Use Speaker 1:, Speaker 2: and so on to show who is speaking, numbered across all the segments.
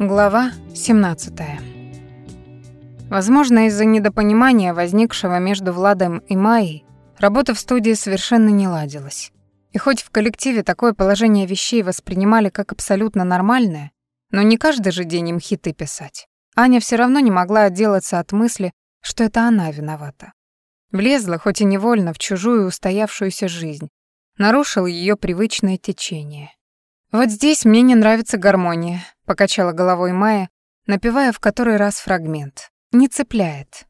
Speaker 1: Глава 17. Возможно, из-за недопонимания, возникшего между Владом и Майей, работа в студии совершенно не ладилась. И хоть в коллективе такое положение вещей воспринимали как абсолютно нормальное, но не каждый же день им хиты писать. Аня все равно не могла отделаться от мысли, что это она виновата. Влезла, хоть и невольно, в чужую устоявшуюся жизнь, нарушил ее привычное течение. «Вот здесь мне не нравится гармония», — покачала головой Майя, напевая в который раз фрагмент. «Не цепляет».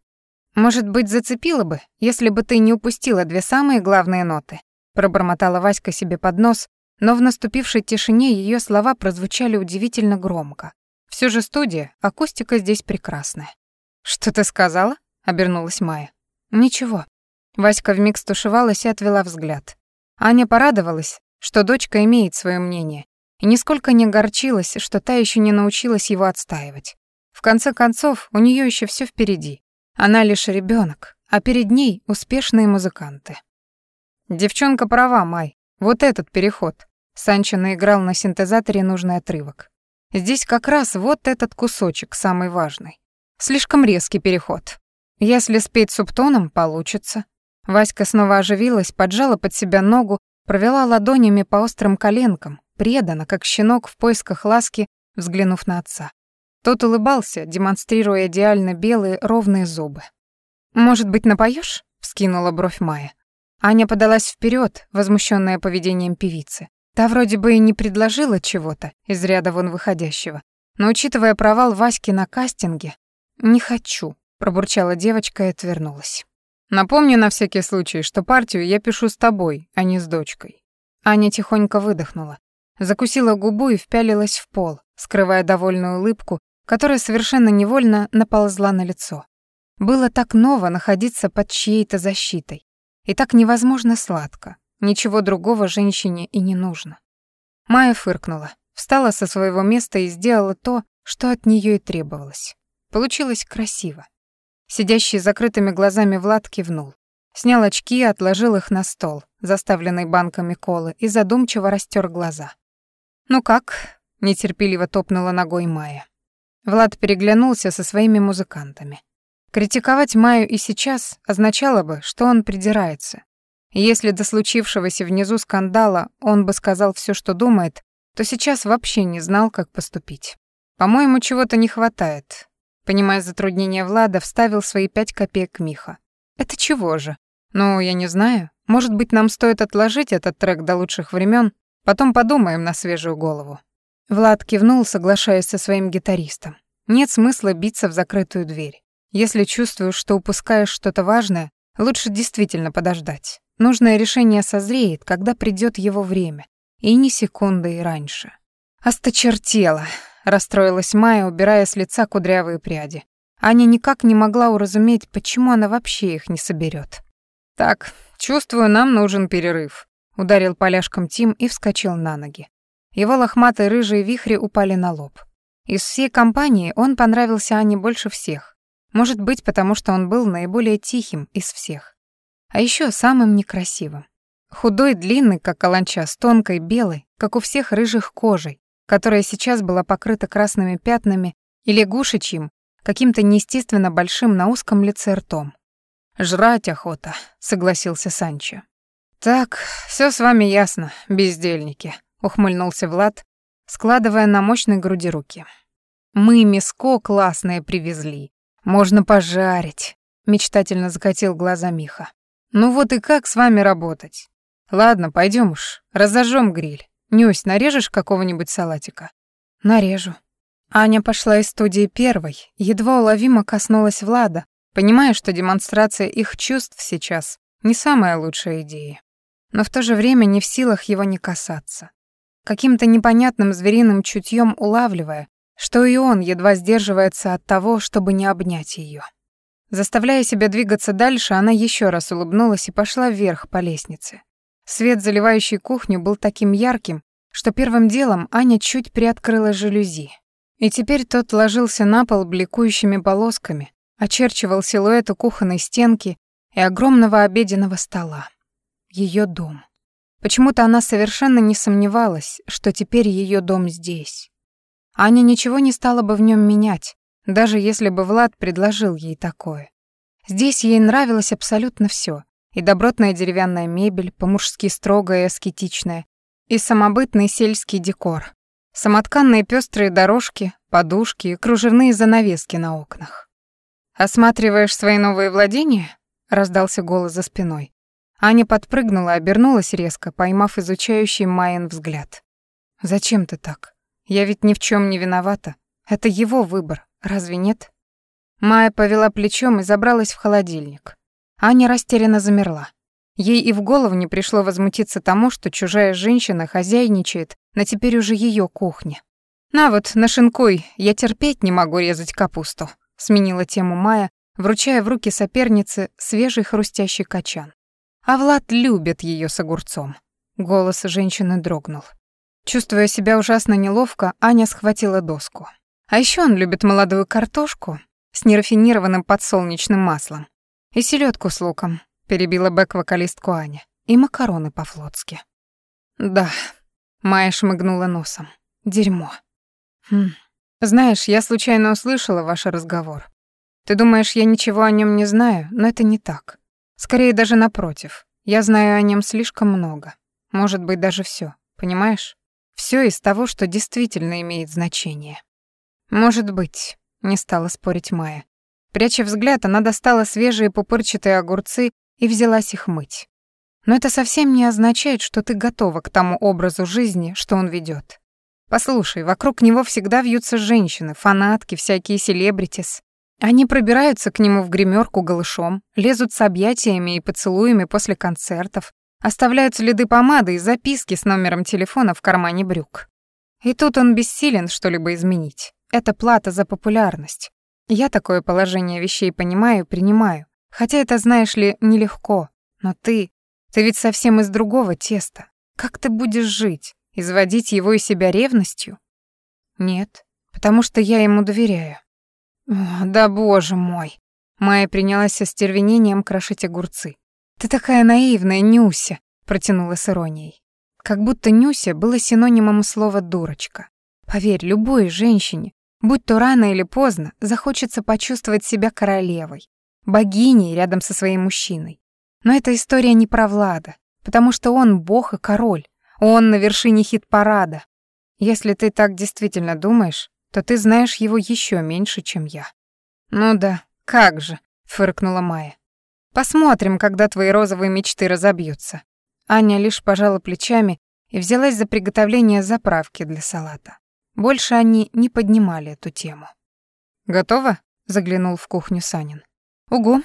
Speaker 1: «Может быть, зацепила бы, если бы ты не упустила две самые главные ноты», — пробормотала Васька себе под нос, но в наступившей тишине ее слова прозвучали удивительно громко. Все же студия, акустика здесь прекрасная. «Что ты сказала?» — обернулась Майя. «Ничего». Васька вмиг стушевалась и отвела взгляд. Аня порадовалась, что дочка имеет свое мнение, и нисколько не огорчилась, что та еще не научилась его отстаивать. В конце концов, у нее еще все впереди. Она лишь ребенок, а перед ней успешные музыканты. Девчонка права, Май. Вот этот переход. Санчо наиграл на синтезаторе нужный отрывок. Здесь как раз вот этот кусочек самый важный. Слишком резкий переход. Если спеть субтоном, получится. Васька снова оживилась, поджала под себя ногу, провела ладонями по острым коленкам, преданно, как щенок в поисках ласки, взглянув на отца. Тот улыбался, демонстрируя идеально белые ровные зубы. «Может быть, напоешь? вскинула бровь Майя. Аня подалась вперед, возмущенная поведением певицы. Та вроде бы и не предложила чего-то из ряда вон выходящего, но учитывая провал Васьки на кастинге, «Не хочу», — пробурчала девочка и отвернулась. «Напомню на всякий случай, что партию я пишу с тобой, а не с дочкой». Аня тихонько выдохнула закусила губу и впялилась в пол, скрывая довольную улыбку, которая совершенно невольно наползла на лицо. Было так ново находиться под чьей-то защитой, и так невозможно сладко. Ничего другого женщине и не нужно. Майя фыркнула, встала со своего места и сделала то, что от нее и требовалось. Получилось красиво. Сидящий с закрытыми глазами Влад кивнул. Снял очки и отложил их на стол, заставленный банками колы, и задумчиво растер глаза. «Ну как?» — нетерпеливо топнула ногой Майя. Влад переглянулся со своими музыкантами. Критиковать Майю и сейчас означало бы, что он придирается. если до случившегося внизу скандала он бы сказал все, что думает, то сейчас вообще не знал, как поступить. По-моему, чего-то не хватает. Понимая затруднение Влада, вставил свои пять копеек Миха. Это чего же? Ну, я не знаю. Может быть, нам стоит отложить этот трек до лучших времен Потом подумаем на свежую голову». Влад кивнул, соглашаясь со своим гитаристом. Нет смысла биться в закрытую дверь. Если чувствуешь, что упускаешь что-то важное, лучше действительно подождать. Нужное решение созреет, когда придёт его время, и ни секунды и раньше. «Осточертела», — расстроилась Майя, убирая с лица кудрявые пряди. Аня никак не могла уразуметь, почему она вообще их не соберёт. «Так, чувствую, нам нужен перерыв», Ударил поляшком Тим и вскочил на ноги. Его лохматые рыжие вихри упали на лоб. Из всей компании он понравился Ане больше всех. Может быть, потому что он был наиболее тихим из всех. А еще самым некрасивым. Худой, длинный, как каланча, с тонкой, белой, как у всех рыжих кожей, которая сейчас была покрыта красными пятнами и лягушечьим, каким-то неестественно большим на узком лице ртом. «Жрать охота», — согласился Санчо. «Так, все с вами ясно, бездельники», — ухмыльнулся Влад, складывая на мощной груди руки. «Мы миско классное привезли. Можно пожарить», — мечтательно закатил глаза Миха. «Ну вот и как с вами работать? Ладно, пойдем уж, разожжем гриль. Нюсь, нарежешь какого-нибудь салатика?» «Нарежу». Аня пошла из студии первой, едва уловимо коснулась Влада, понимая, что демонстрация их чувств сейчас не самая лучшая идея но в то же время не в силах его не касаться. Каким-то непонятным звериным чутьем улавливая, что и он едва сдерживается от того, чтобы не обнять ее. Заставляя себя двигаться дальше, она еще раз улыбнулась и пошла вверх по лестнице. Свет, заливающий кухню, был таким ярким, что первым делом Аня чуть приоткрыла жалюзи. И теперь тот ложился на пол бликующими полосками, очерчивал силуэты кухонной стенки и огромного обеденного стола ее дом. Почему-то она совершенно не сомневалась, что теперь ее дом здесь. Аня ничего не стала бы в нем менять, даже если бы Влад предложил ей такое. Здесь ей нравилось абсолютно все: И добротная деревянная мебель, по-мужски строгая и аскетичная, и самобытный сельский декор, самотканные пестрые дорожки, подушки и кружевные занавески на окнах. «Осматриваешь свои новые владения?» — раздался голос за спиной. Аня подпрыгнула обернулась резко, поймав изучающий Майен взгляд. «Зачем ты так? Я ведь ни в чем не виновата. Это его выбор, разве нет?» Майя повела плечом и забралась в холодильник. Аня растерянно замерла. Ей и в голову не пришло возмутиться тому, что чужая женщина хозяйничает на теперь уже ее кухне. «На вот, нашинкуй, я терпеть не могу резать капусту», — сменила тему Майя, вручая в руки сопернице свежий хрустящий качан. А Влад любит ее с огурцом. Голос женщины дрогнул. Чувствуя себя ужасно неловко, Аня схватила доску. А еще он любит молодую картошку с нерафинированным подсолнечным маслом и селедку с луком, перебила бэк-вокалистку Аня, и макароны по-флотски. Да, Майя шмыгнула носом. Дерьмо. Хм. Знаешь, я случайно услышала ваш разговор. Ты думаешь, я ничего о нем не знаю, но это не так. Скорее даже напротив. Я знаю о нем слишком много. Может быть, даже все. Понимаешь? Все из того, что действительно имеет значение. Может быть, не стала спорить Майя. Пряча взгляд, она достала свежие пупырчатые огурцы и взялась их мыть. Но это совсем не означает, что ты готова к тому образу жизни, что он ведет. Послушай, вокруг него всегда вьются женщины, фанатки, всякие селебритис. Они пробираются к нему в гримерку голышом, лезут с объятиями и поцелуями после концертов, оставляют следы помады и записки с номером телефона в кармане брюк. И тут он бессилен что-либо изменить. Это плата за популярность. Я такое положение вещей понимаю и принимаю. Хотя это, знаешь ли, нелегко. Но ты... Ты ведь совсем из другого теста. Как ты будешь жить? Изводить его и себя ревностью? Нет, потому что я ему доверяю. Да боже мой. Майя принялась со стервенением крошить огурцы. Ты такая наивная, Нюся, протянула с иронией. Как будто Нюся было синонимом слова дурочка. Поверь, любой женщине, будь то рано или поздно, захочется почувствовать себя королевой, богиней рядом со своим мужчиной. Но эта история не про Влада, потому что он бог и король, он на вершине хит-парада. Если ты так действительно думаешь, то ты знаешь его еще меньше, чем я». «Ну да, как же», — фыркнула Майя. «Посмотрим, когда твои розовые мечты разобьются». Аня лишь пожала плечами и взялась за приготовление заправки для салата. Больше они не поднимали эту тему. «Готово?» — заглянул в кухню Санин. «Угу.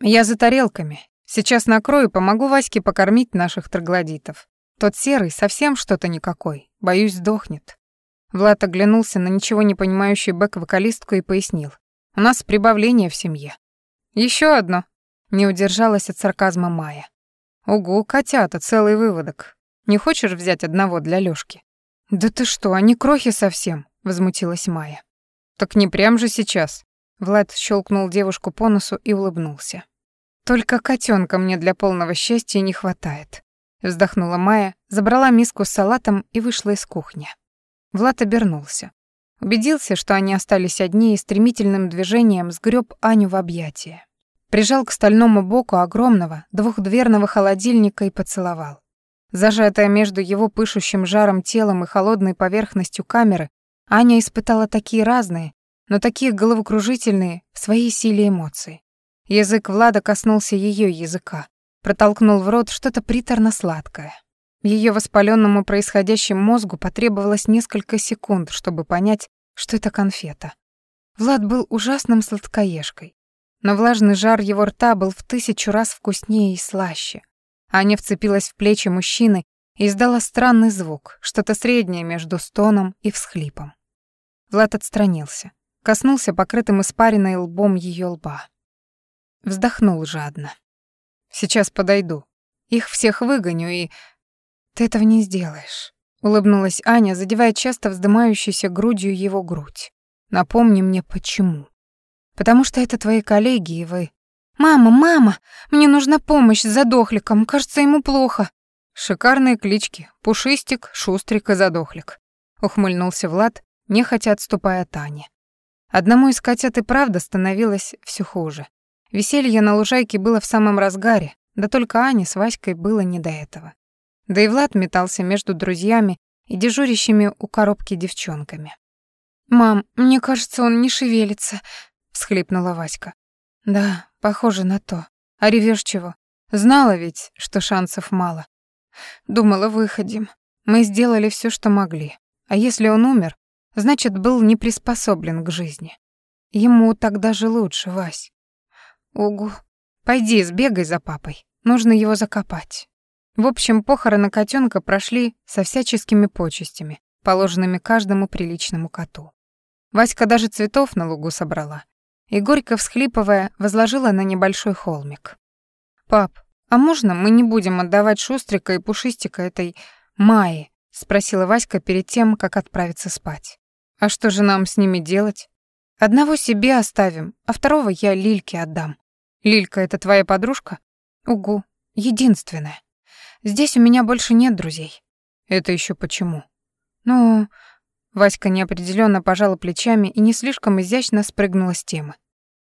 Speaker 1: Я за тарелками. Сейчас накрою, помогу Ваське покормить наших троглодитов. Тот серый совсем что-то никакой. Боюсь, сдохнет. Влад оглянулся на ничего не понимающую бэк-вокалистку и пояснил. «У нас прибавление в семье». Еще одно», — не удержалась от сарказма Майя. «Угу, котята, целый выводок. Не хочешь взять одного для Лёшки?» «Да ты что, они крохи совсем», — возмутилась Майя. «Так не прям же сейчас». Влад щелкнул девушку по носу и улыбнулся. «Только котенка мне для полного счастья не хватает», — вздохнула Майя, забрала миску с салатом и вышла из кухни. Влад обернулся. Убедился, что они остались одни и стремительным движением сгреб Аню в объятия. Прижал к стальному боку огромного двухдверного холодильника и поцеловал. Зажатая между его пышущим жаром телом и холодной поверхностью камеры, Аня испытала такие разные, но такие головокружительные в своей силе эмоции. Язык Влада коснулся ее языка, протолкнул в рот что-то приторно-сладкое. Ее воспаленному происходящему мозгу потребовалось несколько секунд, чтобы понять, что это конфета. Влад был ужасным сладкоежкой, но влажный жар его рта был в тысячу раз вкуснее и слаще. Аня вцепилась в плечи мужчины и издала странный звук, что-то среднее между стоном и всхлипом. Влад отстранился, коснулся покрытым испариной лбом ее лба. Вздохнул жадно. «Сейчас подойду. Их всех выгоню и «Ты этого не сделаешь», — улыбнулась Аня, задевая часто вздымающуюся грудью его грудь. «Напомни мне, почему». «Потому что это твои коллеги, и вы...» «Мама, мама, мне нужна помощь с задохликом, кажется, ему плохо». «Шикарные клички. Пушистик, Шустрик и Задохлик», — ухмыльнулся Влад, нехотя отступая от Ани. Одному из котят и правда становилось все хуже. Веселье на лужайке было в самом разгаре, да только Ане с Васькой было не до этого. Да и Влад метался между друзьями и дежурящими у коробки девчонками. «Мам, мне кажется, он не шевелится», — всхлипнула Васька. «Да, похоже на то. А ревёшь чего? Знала ведь, что шансов мало. Думала, выходим. Мы сделали все, что могли. А если он умер, значит, был не приспособлен к жизни. Ему тогда же лучше, Вась. Угу. Пойди, сбегай за папой. Нужно его закопать. В общем, похороны котенка прошли со всяческими почестями, положенными каждому приличному коту. Васька даже цветов на лугу собрала и, горько всхлипывая, возложила на небольшой холмик. «Пап, а можно мы не будем отдавать Шустрика и Пушистика этой Майи?» — спросила Васька перед тем, как отправиться спать. «А что же нам с ними делать? Одного себе оставим, а второго я Лильке отдам. Лилька — это твоя подружка? Угу, единственная. Здесь у меня больше нет друзей». «Это еще почему?» «Ну, Васька неопределенно пожала плечами и не слишком изящно спрыгнула с темы.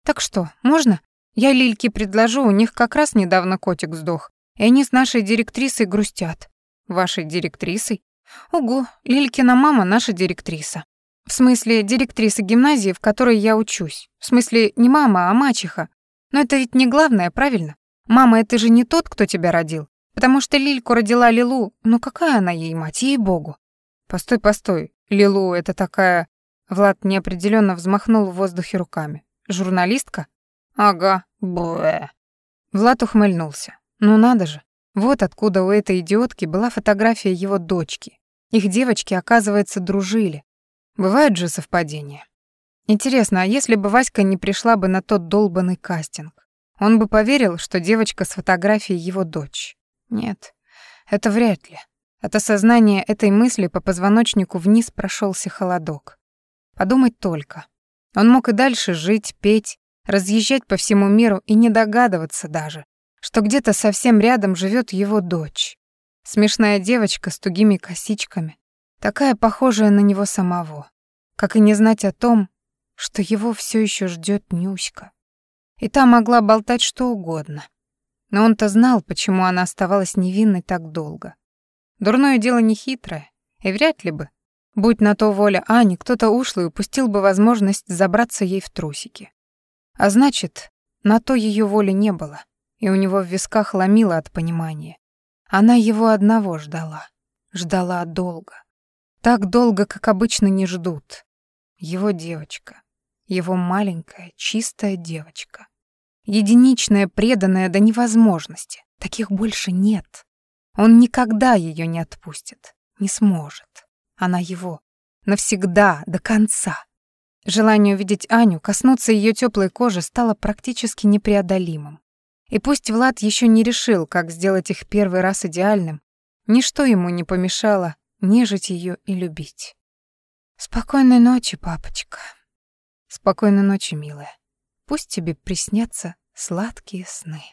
Speaker 1: «Так что, можно? Я Лильке предложу, у них как раз недавно котик сдох, и они с нашей директрисой грустят». «Вашей директрисой?» «Угу, Лилькина мама наша директриса. В смысле, директриса гимназии, в которой я учусь. В смысле, не мама, а мачеха. Но это ведь не главное, правильно? Мама — это же не тот, кто тебя родил. Потому что Лильку родила Лилу, ну какая она ей мать, ей-богу. Постой, постой, Лилу — это такая... Влад неопределенно взмахнул в воздухе руками. Журналистка? Ага, бэ. Влад ухмыльнулся. Ну надо же. Вот откуда у этой идиотки была фотография его дочки. Их девочки, оказывается, дружили. Бывают же совпадения. Интересно, а если бы Васька не пришла бы на тот долбанный кастинг? Он бы поверил, что девочка с фотографией его дочь? Нет, это вряд ли. От осознания этой мысли по позвоночнику вниз прошелся холодок. Подумать только. Он мог и дальше жить, петь, разъезжать по всему миру и не догадываться даже, что где-то совсем рядом живет его дочь. Смешная девочка с тугими косичками, такая похожая на него самого. Как и не знать о том, что его все еще ждет Нюська. И та могла болтать что угодно. Но он-то знал, почему она оставалась невинной так долго. Дурное дело не хитрое, и вряд ли бы. Будь на то воля Ани, кто-то ушлый упустил бы возможность забраться ей в трусики. А значит, на то ее воли не было, и у него в висках ломило от понимания. Она его одного ждала. Ждала долго. Так долго, как обычно не ждут. Его девочка. Его маленькая, чистая девочка. Единичная, преданная до невозможности. Таких больше нет. Он никогда ее не отпустит, не сможет. Она его. Навсегда, до конца. Желание увидеть Аню, коснуться ее теплой кожи стало практически непреодолимым. И пусть Влад еще не решил, как сделать их первый раз идеальным, ничто ему не помешало нежить ее и любить. «Спокойной ночи, папочка». «Спокойной ночи, милая. Пусть тебе приснятся сладкие сны».